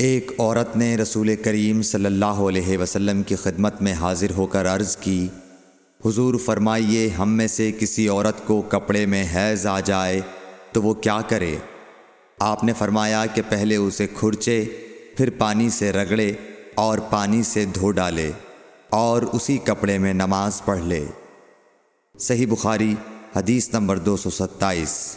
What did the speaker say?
ایک عورت نے رسول کریم صلی اللہ علیہ وسلم کی خدمت میں حاضر ہو کر عرض کی، حضور فرمائیے، ہم میں سے کسی عورت کو کپڑے میں حیض آ جائے تو وہ کیا کرے؟ آپ نے فرمایا کہ پہلے اسے کھرچے پھر پانی سے رگڑے اور پانی سے دھو ڈالے اور اسی کپڑے میں نماز پڑھ لے۔ صحیح بخاری، حدیث نمبر دو سو ستائیس۔